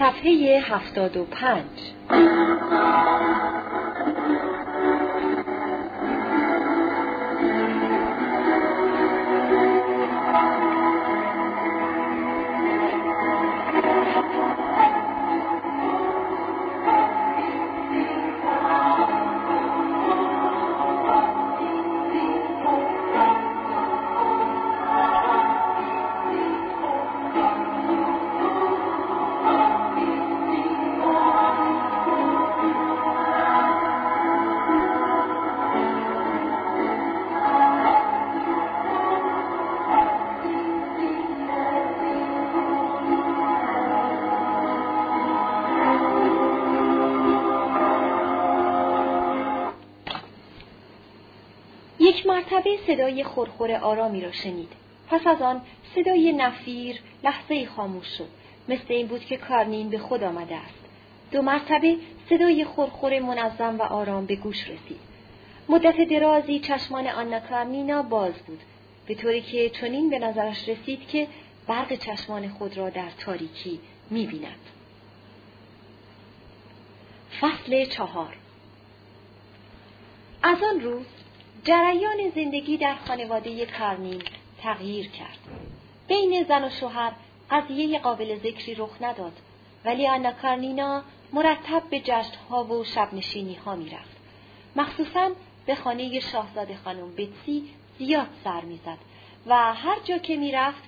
صفحه 75 مرتبه صدای خورخور آرامی را شنید. پس از آن صدای نفیر لحظه خاموش شد. مثل این بود که کارنین به خود آمده است. دو مرتبه صدای خورخور منظم و آرام به گوش رسید. مدت درازی چشمان آنا کارنینا باز بود. به طوری که چنین به نظرش رسید که برق چشمان خود را در تاریکی می بیند. فصل چهار از آن روز جریان زندگی در خانواده کارنین تغییر کرد. بین زن و شوهر قضیه قابل ذکری رخ نداد ولی آنا کارنینا مرتب به جشنها و شبنشینی ها رفت. مخصوصا به خانه شاهزاده خانم بتسی زیاد سر می‌زد و هر جا که می رفت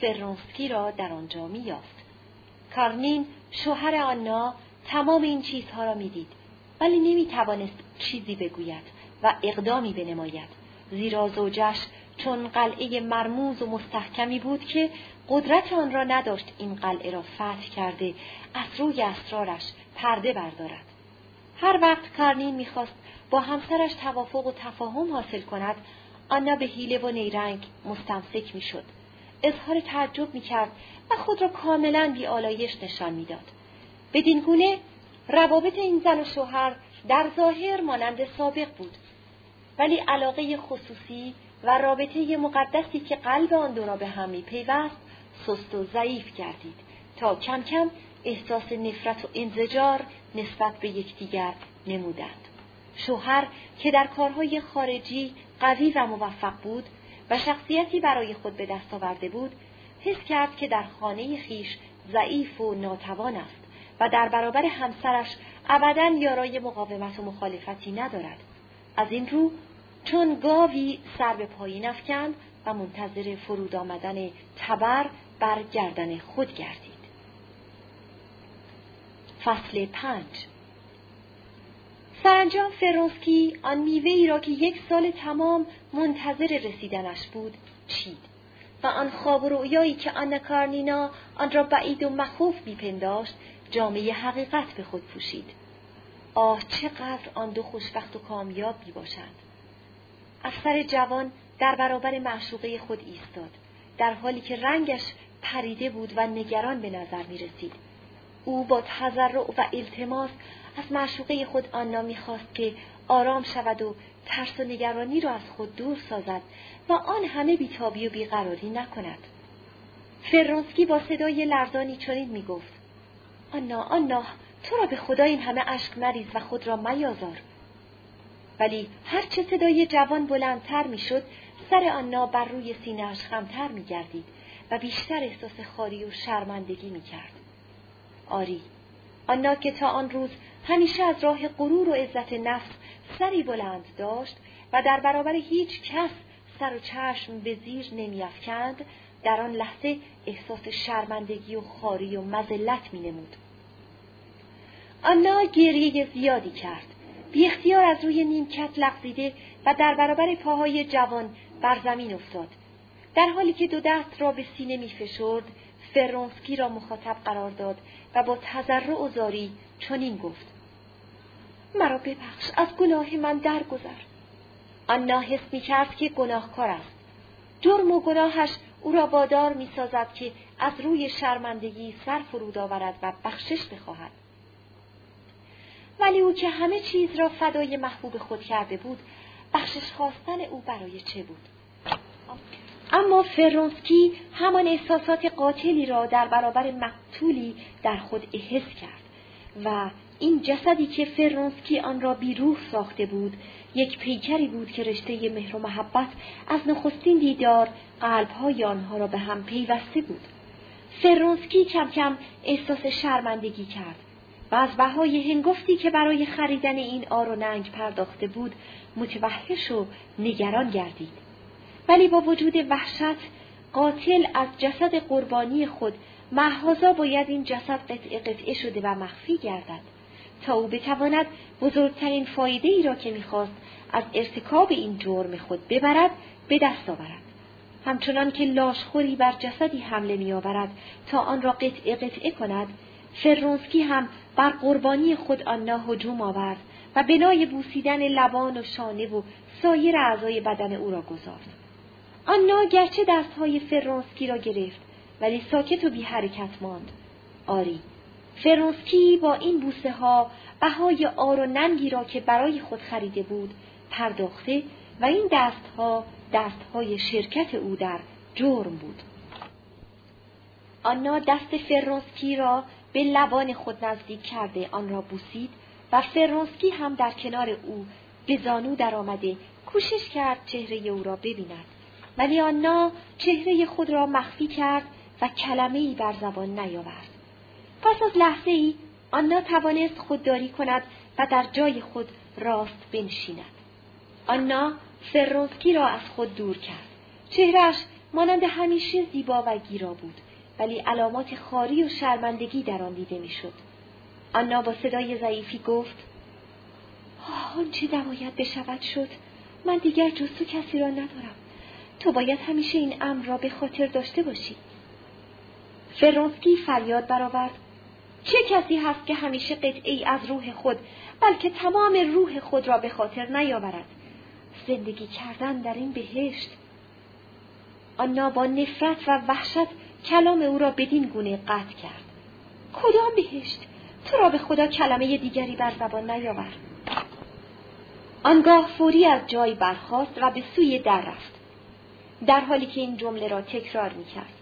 فرونسکی را در آنجا می یافت. کارنین شوهر آنا تمام این چیزها را می‌دید ولی نمی توانست چیزی بگوید و اقدامی بنماید. زیرا زوجش چون قلعه مرموز و مستحکمی بود که قدرت آن را نداشت این قلعه را فتح کرده از روی اسرارش پرده بردارد. هر وقت کارنین می‌خواست با همسرش توافق و تفاهم حاصل کند آنا به حیله و نیرنگ مستمسک می‌شد. اظهار تعجب می‌کرد و خود را کاملا بیالایش نشان می‌داد. بدین گونه روابط این زن و شوهر در ظاهر مانند سابق بود. ولی علاقه خصوصی و رابطه مقدسی که قلب آن دو را به هم پیوست سست و ضعیف گردید تا کم کم احساس نفرت و انزجار نسبت به یکدیگر نمودند. شوهر که در کارهای خارجی قوی و موفق بود و شخصیتی برای خود به دست آورده بود حس کرد که در خانه خیش ضعیف و ناتوان است و در برابر همسرش ابدا یارای مقاومت و مخالفتی ندارد. از این رو چون گاوی سر به پایین افکند و منتظر فرود آمدن تبر بر گردن خود گردید. فصل پنج. سرانجام فرونسکی آن میوه را که یک سال تمام منتظر رسیدنش بود چید. و آن خواب و رویایی که آن کارنینا آن را بعید و مخوف میپنداشت جامعه حقیقت به خود پوشید. آه چقدر آن دو خوشبخت و کامیاب می باشند. افسر جوان در برابر معشوقه خود ایستاد در حالی که رنگش پریده بود و نگران به نظر می رسید. او با تذرع و التماس از معشوقه خود آنا می‌خواست که آرام شود و ترس و نگرانی را از خود دور سازد و آن همه بیتابی و بیقراری نکند. فرانسکی با صدای لرزانی چنین می‌گفت آنا آنا تو را به خدا این همه اشک مریز و خود را میازار؟ ولی هرچه صدای جوان بلندتر می‌شد سر آنا بر روی سینهاش خمتر میگردید و بیشتر احساس خاری و شرمندگی می‌کرد. آری آنا که تا آن روز همیشه از راه غرور و عزت نفس سری بلند داشت و در برابر هیچ کس سر و چشم به زیر نمیافکند در آن لحظه احساس شرمندگی و خاری و مزلت مینمود. آنا گریه زیادی کرد. بی اختیار از روی نیمکت لغزیده و در برابر پاهای جوان بر زمین افتاد. در حالی که دو دست را به سینه می فشرد، فرونسکی را مخاطب قرار داد و با تذرع و زاری چنین گفت. مرا ببخش از گناه من درگذر. آنا حس می کرد که گناهکار است. جرم و گناهش او را وادار می سازد که از روی شرمندگی سر فرود آورد و بخشش بخواهد. ولی او که همه چیز را فدای محبوب خود کرده بود بخشش خواستن او برای چه بود؟ اما فرونسکی همان احساسات قاتلی را در برابر مقتولی در خود احس کرد و این جسدی که فرونسکی آن را بیروح ساخته بود یک پیکری بود که رشته مهر و محبت از نخستین دیدار قلبهای آنها را به هم پیوسته بود. فرونسکی کم کم احساس شرمندگی کرد. و از بهای هنگفتی که برای خریدن این آر و ننگ پرداخته بود متوحش و نگران گردید. ولی با وجود وحشت قاتل از جسد قربانی خود محازا باید این جسد قطعه قطعه شده و مخفی گردد. تا او بتواند بزرگترین فایده ای را که می‌خواست از ارتکاب این جرم خود ببرد به دست آورد. همچنان که لاشخوری بر جسدی حمله میآورد تا آن را قطعه قطعه کند فرونسکی هم بر قربانی خود آنا هجوم آورد و بنای بوسیدن لبان و شانه و سایر اعضای بدن او را گذارد آنا گرچه دستهای فرونسکی را گرفت ولی ساکت و بی حرکت ماند آری فرونسکی با این بوسه ها بهای آر و ننگی را که برای خود خریده بود پرداخته و این دستها دستهای شرکت او در جرم بود. آنا دست فرونسکی را به لبان خود نزدیک کرده آن را بوسید و فرونسکی هم در کنار او به زانو در آمده کوشش کرد چهره او را ببیند. ولی آنا چهره خود را مخفی کرد و کلمه ای بر زبان نیاورد. پس از لحظه ای آنا توانست خودداری کند و در جای خود راست بنشیند. آنا فرونسکی را از خود دور کرد. چهرش مانند همیشه زیبا و گیرا بود. ولی علامات خاری و شرمندگی در آن دیده می‌شد. آنا با صدای ضعیفی گفت آنچه نباید بشود شد؟ من دیگر جز تو کسی را ندارم. تو باید همیشه این امر را به خاطر داشته باشی. فرونسکی فریاد برآورد چه کسی هست که همیشه قطعی از روح خود بلکه تمام روح خود را به خاطر نیاورد؟ زندگی کردن در این بهشت. آنا با نفرت و وحشت کلام او را بدین گونه قطع کرد. کدام بهشت تو را به خدا کلمه دیگری بر زبان نیاورد. آنگاه فوری از جای برخاست و به سوی در رفت. در حالی که این جمله را تکرار می‌کرد.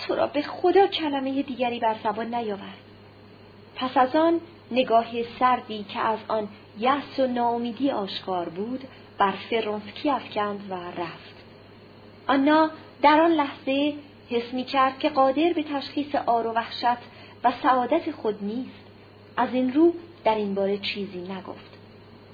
تو را به خدا کلمه دیگری بر زبان نیاورد. پس از آن نگاه سردی که از آن یأس و ناامیدی آشکار بود بر فرونسکی افکند و رفت. آنا در آن لحظه حس می کرد که قادر به تشخیص آر و وحشت و سعادت خود نیست. از این رو در این باره چیزی نگفت.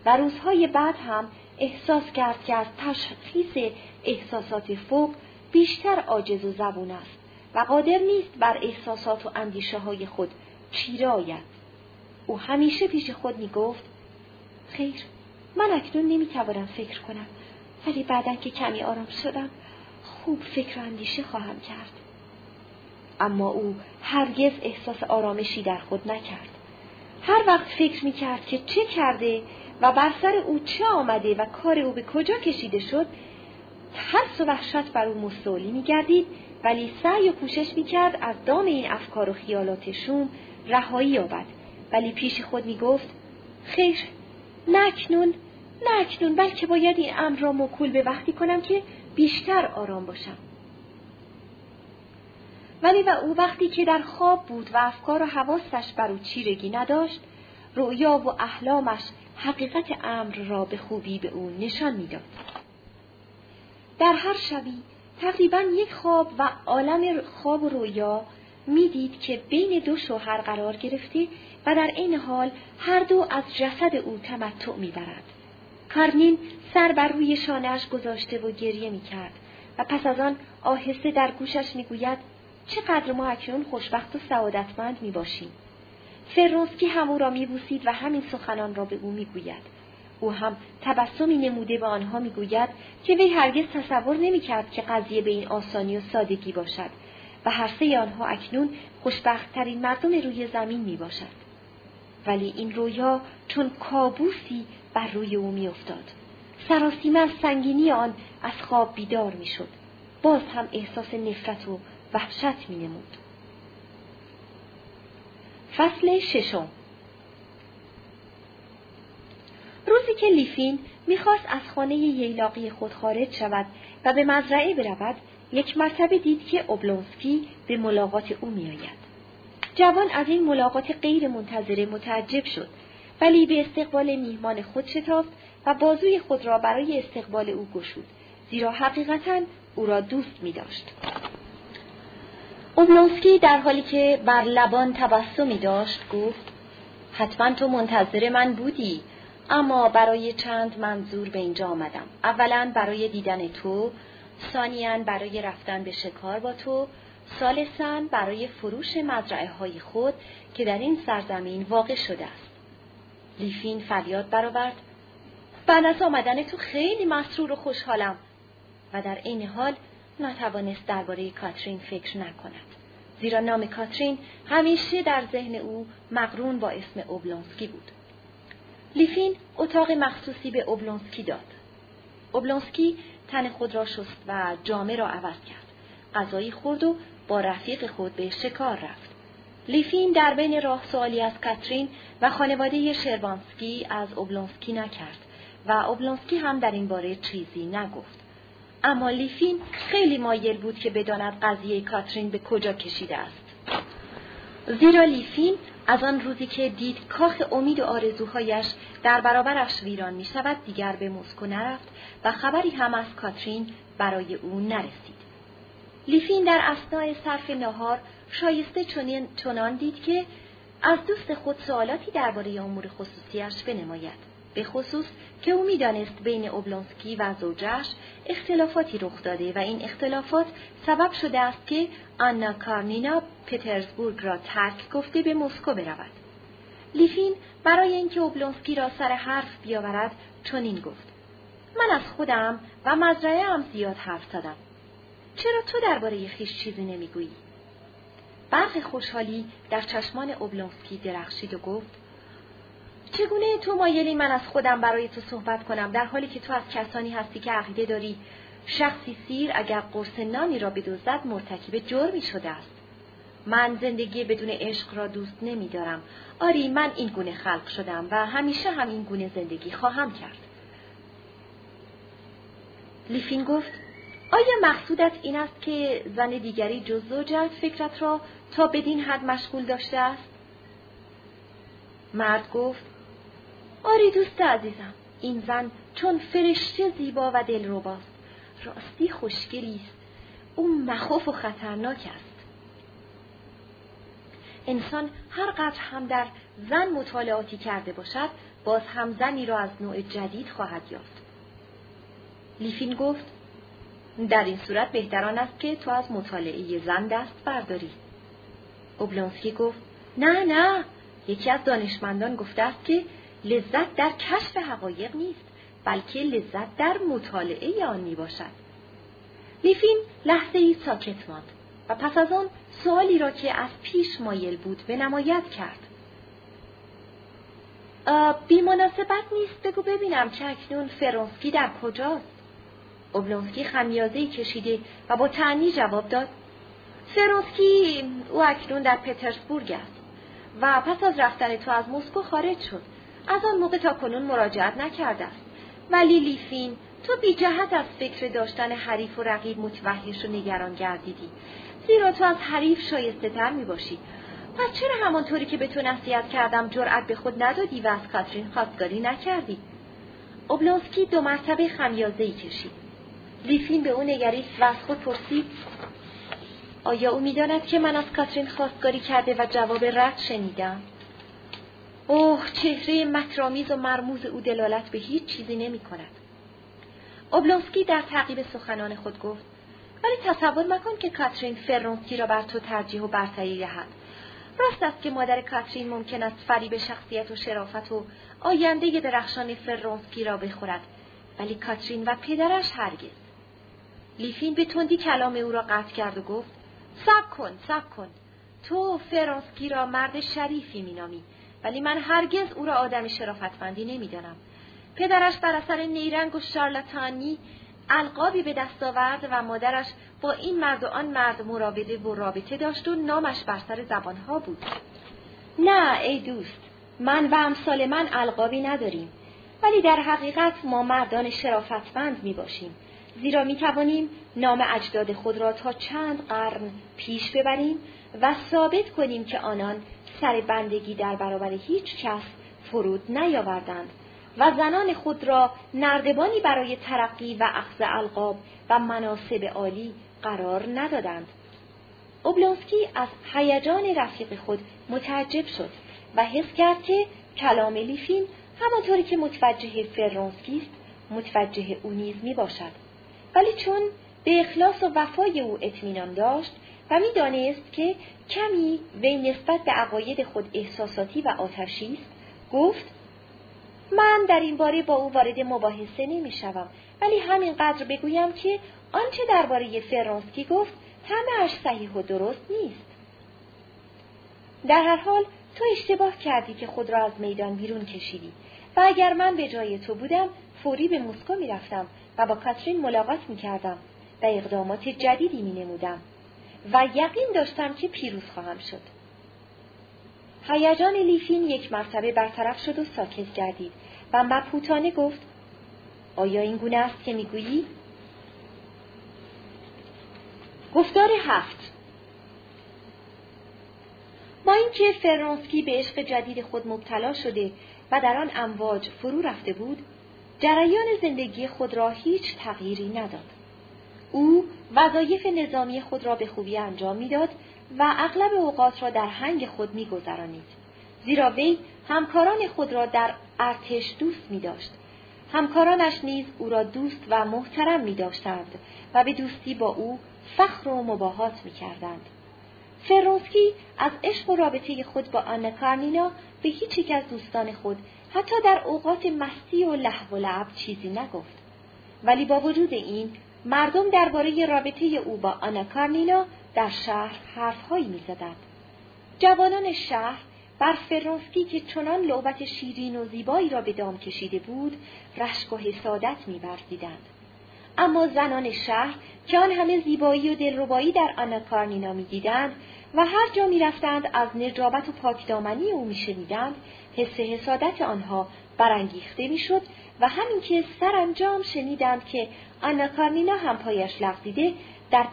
و روزهای بعد هم احساس کرد که از تشخیص احساسات فوق بیشتر عاجز و زبون است و قادر نیست بر احساسات و اندیشه های خود چیره آید. او همیشه پیش خود می گفت خیر من اکنون نمی‌توانم فکر کنم ولی بعدا که کمی آرام شدم خوب فکر اندیشه خواهم کرد. اما او هرگز احساس آرامشی در خود نکرد. هر وقت فکر می کرد که چه کرده و بر سر او چه آمده و کار او به کجا کشیده شد ترس و وحشت بر او مستولی می گردید ولی سعی و کوشش می کرد از دام این افکار و خیالات شوم رهایی یابد. ولی پیش خود می گفت خیر نه اکنون بلکه باید این امر را مکول به وقتی کنم که بیشتر آرام باشم. ولی و او وقتی که در خواب بود و افکار و حواسش بر او چیرگی نداشت رؤیا و احلامش حقیقت امر را به خوبی به او نشان می‌داد. در هر شبی تقریبا یک خواب و عالم خواب و رویا می‌دید که بین دو شوهر قرار گرفته و در این حال هر دو از جسد او تمتع می‌برد کارنین سر بر روی شانهاش گذاشته و گریه می‌کرد و پس از آن آهسته در گوشش می‌گوید چقدر ما اکنون خوشبخت و سعادتمند می‌باشیم فرونسکی هم او را میبوسید و همین سخنان را به او می‌گوید او هم تبسمی نموده به آنها می‌گوید که وی هرگز تصور نمی‌کرد که قضیه به این آسانی و سادگی باشد و هر سه آنها اکنون خوشبختترین مردم روی زمین می باشد. ولی این رویا چون کابوسی بر روی او می افتاد. سراسیمه از سنگینی آن از خواب بیدار می شد. باز هم احساس نفرت و وحشت می نمود. فصل ششم روزی که لیفین می‌خواست از خانه ییلاقی خود خارج شود و به مزرعه برود یک مرتبه دید که اوبلونسکی به ملاقات او میآید جوان از این ملاقات غیر منتظره متعجب شد ولی به استقبال میهمان خود شتافت و بازوی خود را برای استقبال او گشود زیرا حقیقتا او را دوست می داشت. اوبلونسکی در حالی که بر لبان تبسمی داشت گفت حتما تو منتظر من بودی اما برای چند منظور به اینجا آمدم اولا برای دیدن تو ثانیا برای رفتن به شکار با تو سالسن برای فروش مزرعه های خود که در این سرزمین واقع شده است. لیفین فریاد برآورد. بعد از آمدن تو خیلی مسرور و خوشحالم. و در عین حال نتوانست درباره کاترین فکر نکند. زیرا نام کاترین همیشه در ذهن او مقرون با اسم اوبلونسکی بود. لیفین اتاق مخصوصی به اوبلونسکی داد. اوبلونسکی تن خود را شست و جامه را عوض کرد. غذایی خورد و با رفیق خود به شکار رفت. لیفین در بین راه سوالی از کاترین و خانواده شروانسکی از اوبلونسکی نکرد و اوبلونسکی هم در این باره چیزی نگفت. اما لیفین خیلی مایل بود که بداند قضیه کاترین به کجا کشیده است. زیرا لیفین از آن روزی که دید کاخ امید و آرزوهایش در برابرش ویران می شود دیگر به مسکو نرفت و خبری هم از کاترین برای او نرسید. لیفین در اسنای صرف نهار شایسته چنان دید که از دوست خود سوالاتی درباره امور خصوصیش بنماید. به خصوص که او می‌دانست بین اوبلونسکی و زوجش اختلافاتی رخ داده و این اختلافات سبب شده است که آنا کارنینا پترزبورگ را ترک گفته به مسکو برود. لیفین برای اینکه اوبلونسکی را سر حرف بیاورد چنین گفت. من از خودم و مزرعه هم زیاد حرف زدم. چرا تو درباره خیش چیزی نمی‌گویی؟ برق خوشحالی در چشمان اوبلونسکی درخشید و گفت چگونه تو مایلی من از خودم برای تو صحبت کنم در حالی که تو از کسانی هستی که عقیده داری شخصی سیر اگر قرص نانی را بدزدد مرتکب جرمی شده است. من زندگی بدون عشق را دوست نمیدارم. آری من این گونه خلق شدم و همیشه هم این گونه زندگی خواهم کرد. لیفین گفت آیا مقصودت این است که زن دیگری جز زوجت فکرت را تا بدین حد مشغول داشته است؟ مرد گفت آری دوست عزیزم این زن چون فرشته زیبا و دلرباست راستی خوشگلی است او مخوف و خطرناک است انسان هر قدر هم در زن مطالعاتی کرده باشد باز هم زنی را از نوع جدید خواهد یافت لیفین گفت در این صورت بهتران است که تو از مطالعه زن دست برداری. اوبلونسکی گفت نه نه یکی از دانشمندان گفته است که لذت در کشف حقایق نیست بلکه لذت در مطالعه آن می باشد. لیفین لحظه ای ساکت ماند و پس از آن سوالی را که از پیش مایل بود به نمایت کرد. بی مناسبت نیست بگو ببینم که اکنون فرانسکی در کجاست؟ اوبلونسکی خمیازه کشیده و با تعنی جواب داد. سروسکی او اکنون در پترزبورگ است و پس از رفتن تو از مسکو خارج شد. از آن موقع تا کنون مراجعت نکرده است. ولی لیفین تو بی جهت از فکر داشتن حریف و رقیب متوحش و نگران گردیدی. زیرا تو از حریف شایسته تر می باشی. پس چرا همانطوری که به تو نصیحت کردم جرأت به خود ندادی و از کاترین خواستگاری نکردی؟ اوبلونسکی دو مرتبه خمیازه کشید. لیفین به او نگریست و از خود پرسید آیا او می‌داند که من از کاترین خواستگاری کرده و جواب رد شنیدم؟ اوه چهره مکرامیز و مرموز او دلالت به هیچ چیزی نمی کند. اوبلونسکی در تعقیب سخنان خود گفت ولی تصور مکن که کاترین فرونسکی را بر تو ترجیح و برتری دهد. راست است که مادر کاترین ممکن است فریب شخصیت و شرافت و آینده درخشان فرونسکی را بخورد ولی کاترین و پدرش هرگز. لیفین به تندی کلام او را قطع کرد و گفت سب کن سب کن. تو فرانسکی را مرد شریفی مینامی ولی من هرگز او را آدم شرافتمندی نمی‌دانم. پدرش بر اثر نیرنگ و شارلاتانی القابی به دست آورد و مادرش با این مرد و آن مرد مراوده و رابطه داشت و نامش بر سر زبانها بود. نه ای دوست من و امثال من القابی نداریم ولی در حقیقت ما مردان شرافتمند می باشیم زیرا می توانیم نام اجداد خود را تا چند قرن پیش ببریم و ثابت کنیم که آنان سر بندگی در برابر هیچ کس فرود نیاوردند و زنان خود را نردبانی برای ترقی و اخذ القاب و مناسب عالی قرار ندادند. اوبلونسکی از هیجان رفیق خود متعجب شد و حس کرد که کلام لیفین همانطوری که متوجه فرانسکی است متوجه او نیز می باشد. ولی چون به اخلاص و وفای او اطمینان داشت و می‌دانست که کمی وی نسبت به عقاید خود احساساتی و آتشی است گفت من در این باره با او وارد مباحثه نمی شوم ولی همینقدر بگویم که آنچه درباره فرانسکی گفت همهاش صحیح و درست نیست. در هر حال تو اشتباه کردی که خود را از میدان بیرون کشیدی و اگر من به جای تو بودم فوری به مسکو می رفتم و با کاترین ملاقات می کردم و اقدامات جدیدی می نمودم و یقین داشتم که پیروز خواهم شد. هیجان لیفین یک مرتبه برطرف شد و ساکت گردید و مبهوتانه گفت آیا این گونه است که می‌گویی؟ گفتار هفت با اینکه فرانسکی به عشق جدید خود مبتلا شده و در آن امواج فرو رفته بود جریان زندگی خود را هیچ تغییری نداد او وظایف نظامی خود را به خوبی انجام می‌داد و اغلب اوقات را در هنگ خود میگذرانید زیرا وی همکاران خود را در ارتش دوست می داشت. همکارانش نیز او را دوست و محترم می داشتند و به دوستی با او فخر و مباهات می کردند. فرونسکی از عشق و رابطه خود با آن کارنینا به هیچ یک از دوستان خود حتی در اوقات مستی و لحو و لعب چیزی نگفت. ولی با وجود این مردم درباره رابطه او با آنا کارنینا در شهر حرفهایی می‌زدند. جوانان شهر بر فرانسکی که چنان لعبت شیرین و زیبایی را به دام کشیده بود رشک و حسادت میورزیدند اما زنان شهر که آن همه زیبایی و دلربایی در آنا کارنینا می‌دیدند و هر جا می‌رفتند از نجابت و پاکدامنی او میشنیدند حس حسادت آنها برانگیخته می‌شد و همین که سرانجام شنیدند که آنا کارنینا هم پایش لغزیده در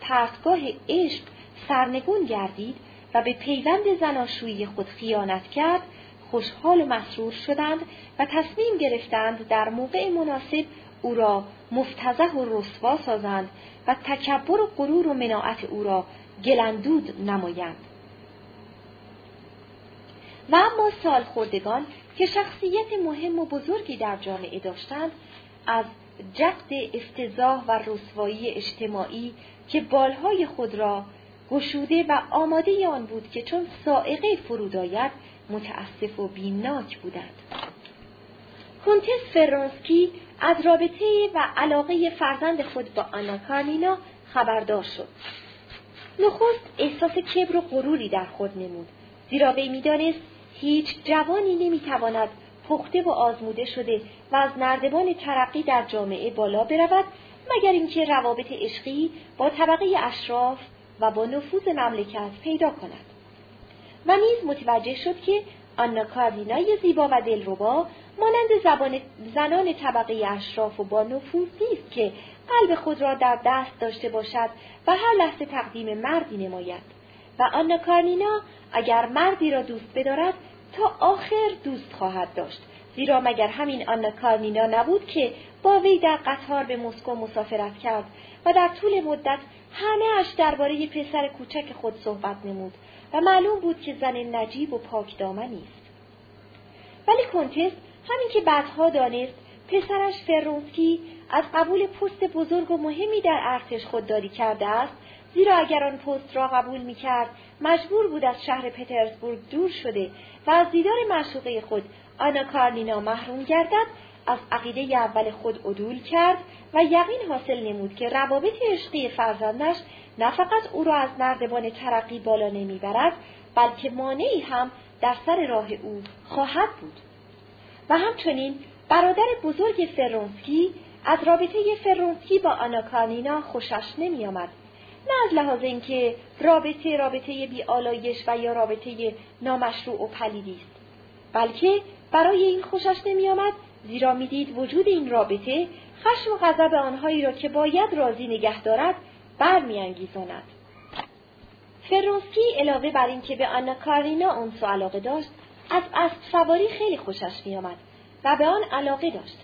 پرتگاه عشق سرنگون گردید و به پیوند زناشویی خود خیانت کرد خوشحال و مسرور شدند و تصمیم گرفتند در موقع مناسب او را مفتزه و رسوا سازند و تکبر و غرور و مناعت او را گلندود نمایند. و اما سال خوردگان که شخصیت مهم و بزرگی در جامعه داشتند از جقد افتضاح و رسوایی اجتماعی که بالهای خود را گشوده و آماده آن بود که چون سائقه فرود آید متاسف و بیمناک بودند. کنتس فرانسکی از رابطه و علاقه فرزند خود با آنا کارنینا خبردار شد. نخست احساس کبر و غروری در خود نمود زیرا وی می‌دانست هیچ جوانی نمی‌تواند پخته و آزموده شده و از نردبان ترقی در جامعه بالا برود مگر اینکه روابط عشقی با طبقه اشراف و با نفوذ مملکت پیدا کند. و نیز متوجه شد که آنا کاردینای زیبا و دلربا مانند زبان زنان طبقه اشراف و با نفوذ نیست که قلب خود را در دست داشته باشد و هر لحظه تقدیم مردی نماید. و آنا کارنینا اگر مردی را دوست بدارد تا آخر دوست خواهد داشت زیرا مگر همین آنا کارنینا نبود که با وی در قطار به مسکو مسافرت کرد و در طول مدت همه اش درباره پسر کوچک خود صحبت نمود و معلوم بود که زن نجیب و پاک دامنی است. ولی کنتس همین که بعدها دانست پسرش فرونسکی از قبول پست بزرگ و مهمی در ارتش خودداری کرده است زیرا اگر آن پست را قبول می کرد مجبور بود از شهر پترزبورگ دور شده و از دیدار معشوقه خود آنا کارنینا محروم گردد از عقیده اول خود عدول کرد و یقین حاصل نمود که روابط عشقی فرزندش نه فقط او را از نردبان ترقی بالا نمی‌برد بلکه مانعی هم در سر راه او خواهد بود. و همچنین برادر بزرگ فرونسکی از رابطه فرونسکی با آناکارنینا خوشش نمیآمد. نه از لحاظ اینکه رابطه رابطه بیالایش و یا رابطه نامشروع و پلیدی است. بلکه برای این خوشش نمیآمد زیرا می‌دید وجود این رابطه خشم و غضب آنهایی را که باید راضی نگه دارد برمیانگیزاند. فرونسکی علاوه بر اینکه به آنا کارینا اونس علاقه داشت از اسب سواری خیلی خوشش میآمد و به آن علاقه داشت.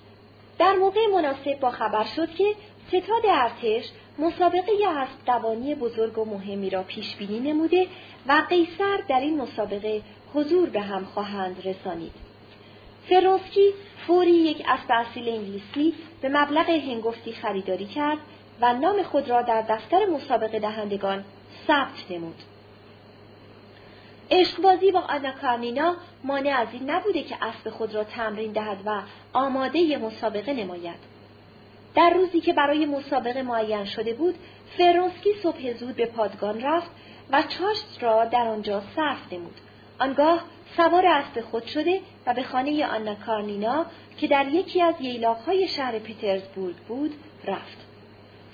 در موقع مناسب با خبر شد که ستاد ارتش مسابقه اسب دوانی بزرگ و مهمی را پیش بینی نموده و قیصر در این مسابقه حضور به هم خواهند رسانید. فرونسکی فوری یک اسب اصیل انگلیسی به مبلغ هنگفتی خریداری کرد و نام خود را در دفتر مسابقه دهندگان ثبت نمود. عشقبازی با آنا کارنینا مانع از این نبوده که اسب خود را تمرین دهد و آماده مسابقه نماید. در روزی که برای مسابقه معین شده بود، فرونسکی صبح زود به پادگان رفت و چاشت را در آنجا صرف نمود. آنگاه سوار اسب خود شده و به خانه آنا کارنینا که در یکی از ییلاقهای شهر پترزبورگ بود رفت.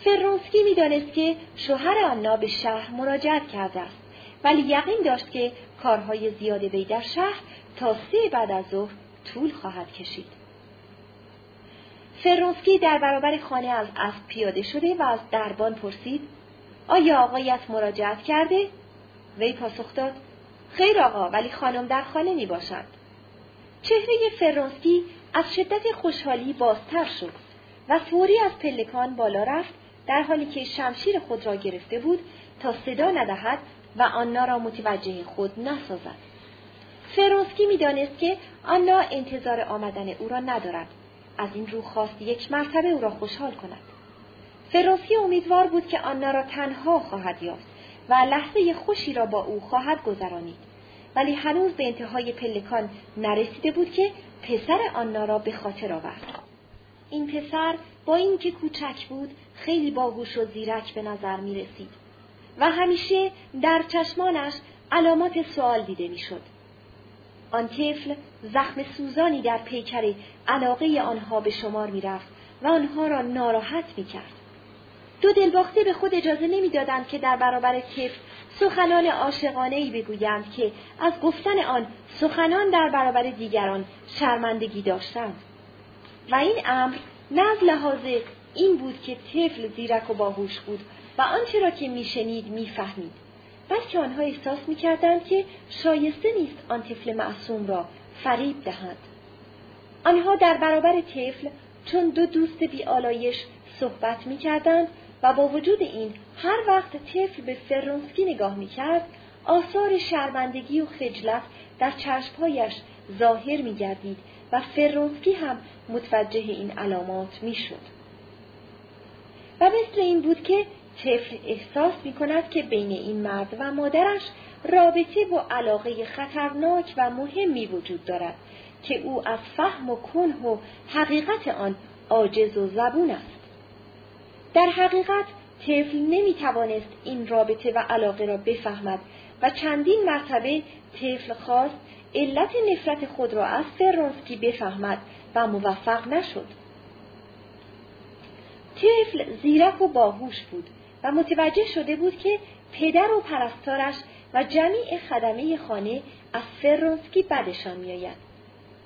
فرونسکی می‌دانست که شوهر آنا به شهر مراجعت کرده است ولی یقین داشت که کارهای زیاد وی در شهر تا سه بعد از ظهر طول خواهد کشید. فرونسکی در برابر خانه از اسب پیاده شده و از دربان پرسید آیا آقایت مراجعت کرده؟ وی پاسخ داد خیر آقا ولی خانم در خانه می باشد. چهره فرونسکی از شدت خوشحالی بازتر شد و فوری از پلکان بالا رفت در حالی که شمشیر خود را گرفته بود تا صدا ندهد و آنا را متوجه خود نسازد. فرونسکی می‌دانست که آنا انتظار آمدن او را ندارد. از این رو خواست یک مرتبه او را خوشحال کند. فرونسکی امیدوار بود که آنا را تنها خواهد یافت و لحظه خوشی را با او خواهد گذرانید. ولی هنوز به انتهای پلکان نرسیده بود که پسر آنا را به خاطر آورد. این پسر با اینکه کوچک بود خیلی باهوش و زیرک به نظر می رسید و همیشه در چشمانش علامات سوال دیده می شد. آن طفل زخم سوزانی در پیکر علاقه آنها به شمار می رفت و آنها را ناراحت می کرد. دو دلباخته به خود اجازه نمی‌دادند که در برابر طفل سخنان عاشقانه ای بگویند که از گفتن آن سخنان در برابر دیگران شرمندگی داشتند و این امر نه از لحاظ این بود که طفل زیرک و باهوش بود و آنچه را که میشنید می‌فهمید بلکه آنها احساس می‌کردند که شایسته نیست آن طفل معصوم را فریب دهند آنها در برابر طفل چون دو دوست بیالایش صحبت می‌کردند و با وجود این هر وقت طفل به فرونسکی نگاه می‌کرد آثار شرمندگی و خجلت در چشمهایش ظاهر میگردید و فرونسکی هم متوجه این علامات می‌شد. و مثل این بود که طفل احساس می کند که بین این مرد و مادرش رابطه و علاقه خطرناک و مهمی وجود دارد که او از فهم و کنه و حقیقت آن عاجز و زبون است. در حقیقت طفل نمی توانست این رابطه و علاقه را بفهمد و چندین مرتبه طفل خواست علت نفرت خود را از فرانسکی بفهمد و موفق نشد. طفل زیرک و باهوش بود و متوجه شده بود که پدر و پرستارش و جمیع خدمه خانه از فرونسکی بدشان میآید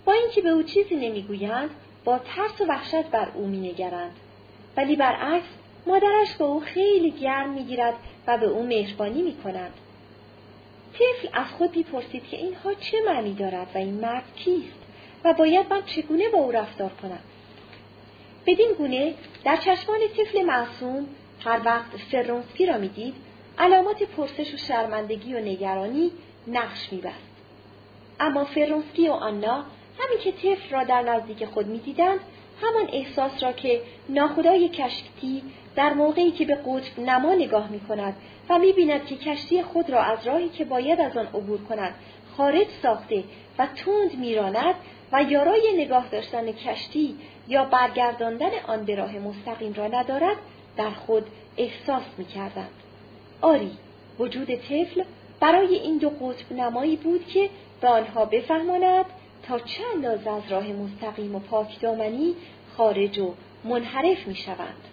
با اینکه به او چیزی نمی‌گویند با ترس و وحشت بر او مینگرند. ولی برعکس مادرش به او خیلی گرم می‌گیرد و به او مهربانی می‌کند. طفل از خود می‌پرسید که اینها چه معنی دارد و این مرد کیست و باید من چگونه با او رفتار کنم؟ بدین گونه در چشمان طفل معصوم هر وقت فرونسکی را می‌دید علامات پرسش و شرمندگی و نگرانی نقش میبست. اما فرونسکی و آنا همین که طفل را در نزدیک خود می‌دیدند همان احساس را که ناخدای کشتی در موقعی که به قطب نما نگاه می کند و می بیند که کشتی خود را از راهی که باید از آن عبور کند خارج ساخته و تند میراند و یارای نگاه داشتن کشتی یا برگرداندن آن به راه مستقیم را ندارد در خود احساس می کردند. آری وجود طفل برای این دو قطب نمایی بود که به آنها بفهماند تا چه اندازه از راه مستقیم و پاکدامنی خارج و منحرف می شوند.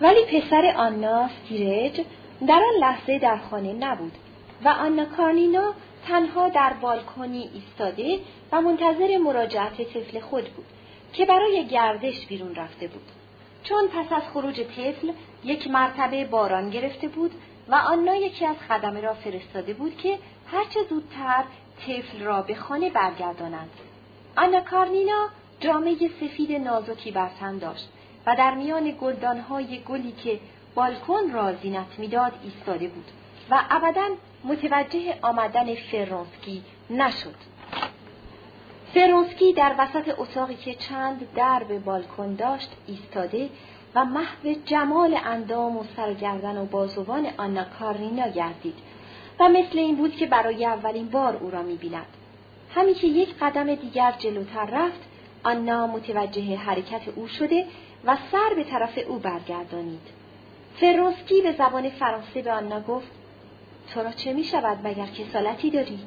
ولی پسر آنا سیرج در آن لحظه در خانه نبود و آنا کارنینا تنها در بالکنی ایستاده و منتظر مراجعت طفل خود بود که برای گردش بیرون رفته بود. چون پس از خروج طفل یک مرتبه باران گرفته بود و آنا یکی از خدمه را فرستاده بود که هرچه زودتر طفل را به خانه برگردانند. آنا کارنینا جامعه سفید نازکی بر تن داشت و در میان گلدانهای گلی که بالکن را زینت می‌داد ایستاده بود و ابدا متوجه آمدن فرونسکی نشد. فرونسکی در وسط اتاقی که چند درب بالکن داشت ایستاده و محو جمال اندام و سرگردن و بازوان آنا کارنینا گردید و مثل این بود که برای اولین بار او را می‌بیند همین که یک قدم دیگر جلوتر رفت آنا متوجه حرکت او شده و سر به طرف او برگردانید فرونسکی به زبان فرانسه به آنا گفت تو را چه می شود مگر کسالتی داری؟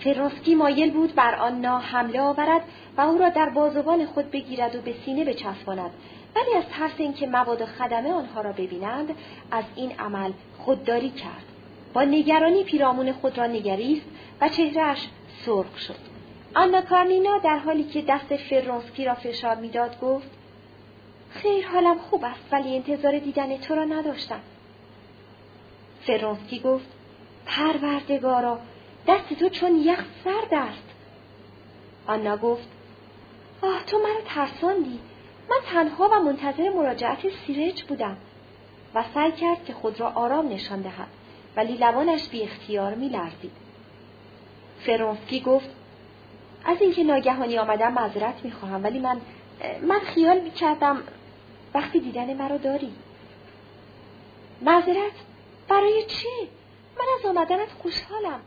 فرونسکی مایل بود بر آنا حمله آورد و او را در بازوان خود بگیرد و به سینه بچسباند. ولی از ترس اینکه مبادا خدمه آنها را ببینند از این عمل خودداری کرد. با نگرانی پیرامون خود را نگریست و چهرهش سرخ شد. آنا کارنینا در حالی که دست فرونسکی را فشار می‌داد گفت خیر حالم خوب است ولی انتظار دیدن تو را نداشتم. فرونسکی گفت پروردگارا دست تو چون یخ سرد است. آنا گفت آه تو مرا ترساندی من تنها و منتظر مراجعت سیرج بودم و سعی کرد که خود را آرام نشان دهد ولی لبانش بی اختیار می لرزید. فرونسکی گفت از اینکه ناگهانی آمدم معذرت می خواهم ولی من من خیال می کردم وقتی دیدن مرا داری. معذرت؟ برای چی؟ من از آمدنت خوشحالم.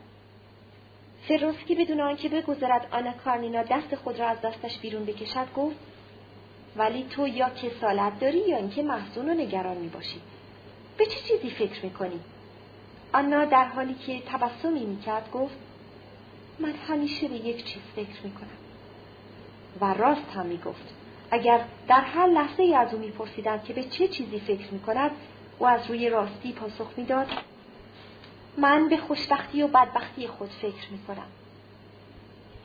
فرونسکی بدون آنکه بگذارد آنا کارنینا دست خود را از دستش بیرون بکشد گفت ولی تو یا کسالت داری یا اینکه محزون و نگران می باشی. به چه چیزی فکر می کنی؟ آنا در حالی که تبسمی می کرد گفت من همیشه به یک چیز فکر می کنم. و راست هم می گفت. اگر در هر لحظه از او میپرسیدند که به چه چیزی فکر می کند او از روی راستی پاسخ می‌داد من به خوشبختی و بدبختی خود فکر می کنم.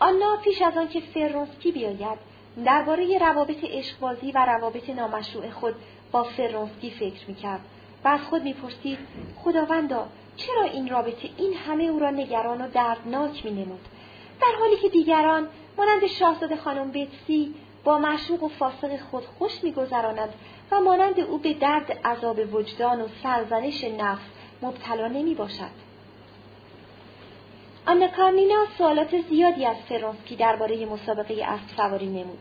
آنا پیش از آنکه فرونسکی بیاید درباره روابط عشقبازی و روابط نامشروع خود با فرونسکی فکر می‌کرد و از خود می‌پرسید خداوندا چرا این رابطه این همه او را نگران و دردناک مینمود در حالی که دیگران مانند شاهزاده خانم بتسی با معشوق و فاسق خود خوش میگذراند و مانند او به درد عذاب وجدان و سرزنش نفس مبتلا نمی باشد. آنا کارنینا سوالات زیادی از فرانسکی درباره مسابقه اسب سواری نمود.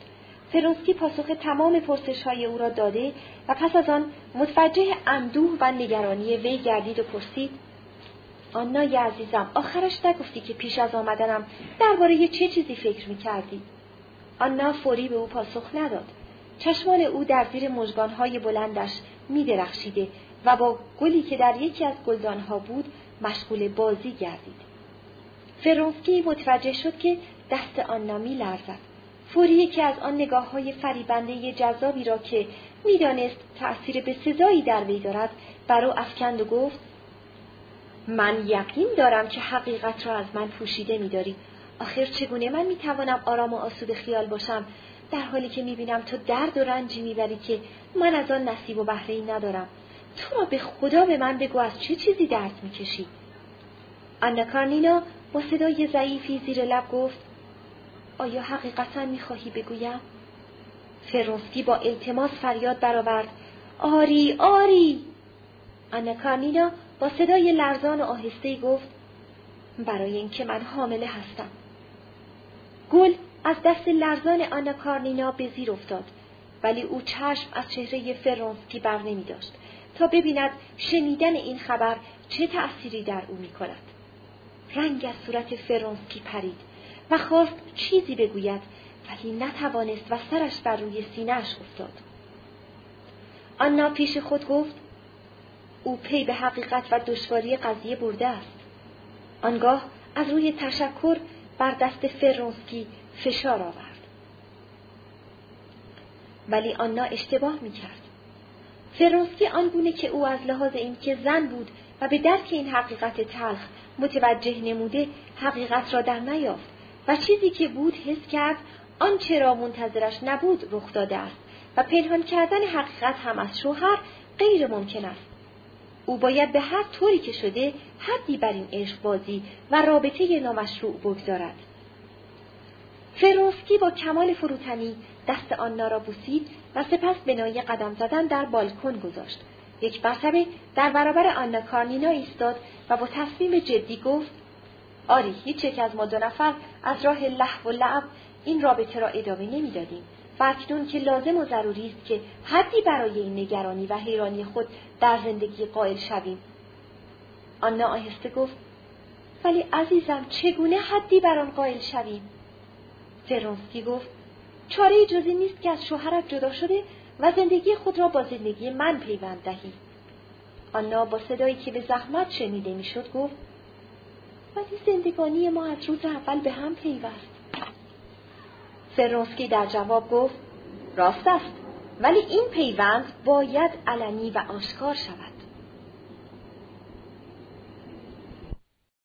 فرانسکی پاسخ تمام پرسش های او را داده و پس از آن متوجه اندوه و نگرانی وی گردید و پرسید آنای عزیزم آخرش نگفتی که پیش از آمدنم درباره چه چیزی فکر می کردی؟ آنا فوری به او پاسخ نداد. چشمان او در زیر مژگانهای بلندش می درخشیده و با گلی که در یکی از گلدانها بود مشغول بازی گردید. فرونسکی متوجه شد که دست آنا می لرزد. فوری یکی از آن نگاه های فریبنده جذابی را که می‌دانست تأثیر به سزایی در وی دارد بر او افکند و گفت من یقین دارم که حقیقت را از من پوشیده میداری آخر چگونه من می‌توانم آرام و آسود خیال باشم در حالی که می‌بینم تو درد و رنجی می‌بری که من از آن نصیب و بهره ای ندارم تو را به خدا به من بگو از چه چیزی درد می‌کشی. آنا کارنینا با صدای ضعیفی زیر لب گفت آیا حقیقتا می‌خواهی بگویم؟ فرونسکی با التماس فریاد برآورد. آری آری. آنا کارنینا با صدای لرزان و آهسته گفت برای اینکه من حامله هستم. گل از دست لرزان آنا کارنینا به زیر افتاد ولی او چشم از چهره فرونسکی بر نمی داشت تا ببیند شنیدن این خبر چه تأثیری در او می کند. رنگ از صورت فرونسکی پرید و خواست چیزی بگوید ولی نتوانست و سرش بر روی سینهش افتاد. آنا پیش خود گفت او پی به حقیقت و دشواری قضیه برده است. آنگاه از روی تشکر بر دست فرونسکی فشار آورد. ولی آنا اشتباه می کرد. فرونسکی آنگونه که او از لحاظ اینکه زن بود و و به درک این حقیقت تلخ متوجه نموده حقیقت را در نیافت و چیزی که بود حس کرد آنچه را منتظرش نبود رخ داده است و پنهان کردن حقیقت هم از شوهر غیر ممکن است. او باید به هر طوری که شده حدی بر این عشق بازی و رابطه نامشروع بگذارد. فروسکی با کمال فروتنی دست آنا را بوسید و سپس بنای قدم زدن در بالکن گذاشت. یک مرتبه در برابر آنا کارنینا ایستاد و با تصمیم جدی گفت آری هیچ یک از ما دو نفر از راه لحو و لعب این رابطه را ادامه نمی‌دادیم و اکنون که لازم و ضروری است که حدی برای این نگرانی و حیرانی خود در زندگی قائل شویم آنا آهسته گفت ولی عزیزم چگونه حدی بر آن قائل شویم فرونسکی گفت چاره جزی نیست که از شوهرت جدا شده و زندگی خود را با زندگی من پیوند دهی. آنا با صدایی که به زحمت شنیده می‌شد گفت ولی زندگانی ما از روز اول به هم پیوست. سرونسکی در جواب گفت راست است ولی این پیوند باید علنی و آشکار شود.